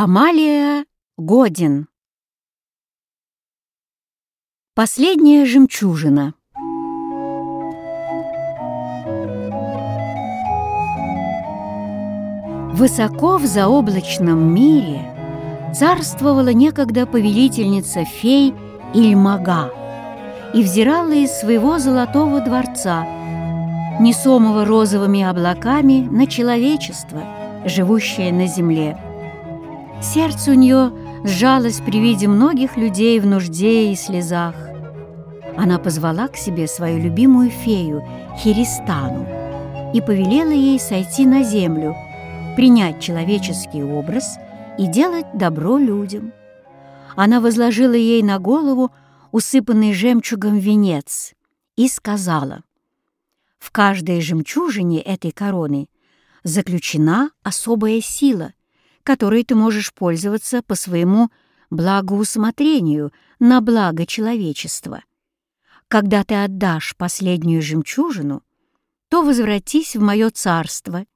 Амалия Годин Последняя жемчужина Высоко в заоблачном мире царствовала некогда повелительница фей Ильмага и взирала из своего золотого дворца, несомого розовыми облаками на человечество, живущее на земле. Сердце у нее сжалось при виде многих людей в нужде и слезах. Она позвала к себе свою любимую фею Хиристану и повелела ей сойти на землю, принять человеческий образ и делать добро людям. Она возложила ей на голову усыпанный жемчугом венец и сказала, «В каждой жемчужине этой короны заключена особая сила, которой ты можешь пользоваться по своему благоусмотрению на благо человечества. Когда ты отдашь последнюю жемчужину, то возвратись в мое царство.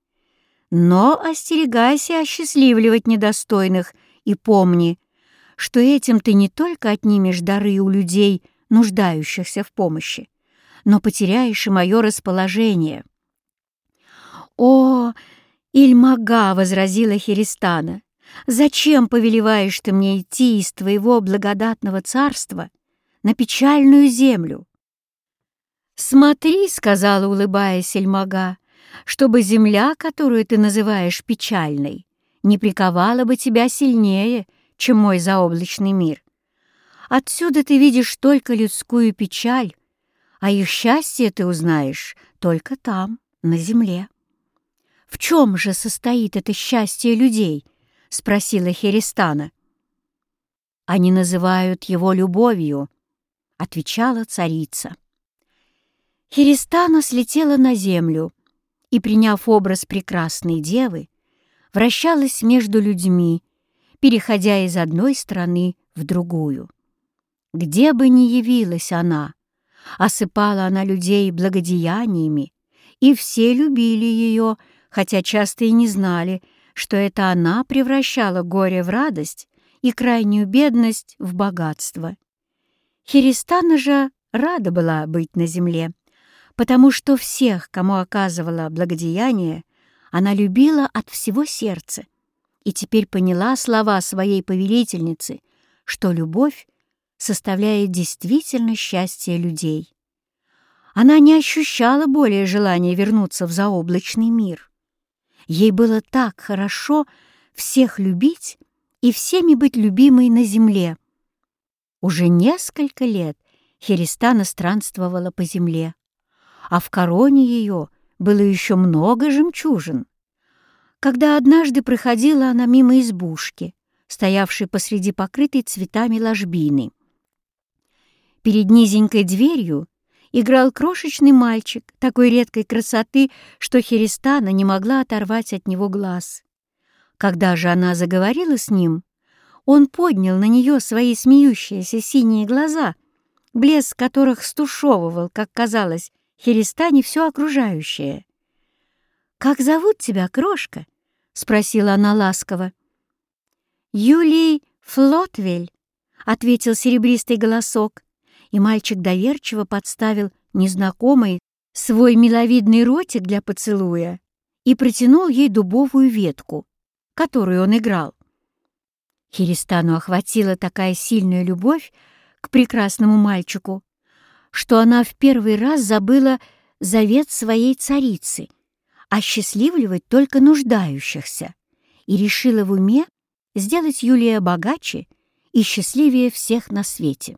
Но остерегайся осчастливливать недостойных и помни, что этим ты не только отнимешь дары у людей, нуждающихся в помощи, но потеряешь и мое расположение. «О, «Ильмага!» — возразила Хиристана. «Зачем повелеваешь ты мне идти из твоего благодатного царства на печальную землю?» «Смотри», — сказала, улыбаясь Ильмага, «чтобы земля, которую ты называешь печальной, не приковала бы тебя сильнее, чем мой заоблачный мир. Отсюда ты видишь только людскую печаль, а их счастье ты узнаешь только там, на земле». «В чем же состоит это счастье людей?» — спросила Херистана. «Они называют его любовью», — отвечала царица. Херистана слетела на землю и, приняв образ прекрасной девы, вращалась между людьми, переходя из одной страны в другую. Где бы ни явилась она, осыпала она людей благодеяниями, и все любили ее, хотя часто и не знали, что это она превращала горе в радость и крайнюю бедность в богатство. Хиристана же рада была быть на земле, потому что всех, кому оказывала благодеяние, она любила от всего сердца и теперь поняла слова своей повелительницы, что любовь составляет действительно счастье людей. Она не ощущала более желания вернуться в заоблачный мир. Ей было так хорошо всех любить и всеми быть любимой на земле. Уже несколько лет Херистана странствовала по земле, а в короне ее было еще много жемчужин. Когда однажды проходила она мимо избушки, стоявшей посреди покрытой цветами ложбины. Перед низенькой дверью играл крошечный мальчик такой редкой красоты, что Херистана не могла оторвать от него глаз. Когда же она заговорила с ним, он поднял на нее свои смеющиеся синие глаза, блеск которых стушевывал, как казалось, Херистане все окружающее. «Как зовут тебя, крошка?» — спросила она ласково. «Юлий Флотвель», — ответил серебристый голосок и мальчик доверчиво подставил незнакомый свой миловидный ротик для поцелуя и протянул ей дубовую ветку, которую он играл. Хиристану охватила такая сильная любовь к прекрасному мальчику, что она в первый раз забыла завет своей царицы — осчастливливать только нуждающихся, и решила в уме сделать Юлия богаче и счастливее всех на свете.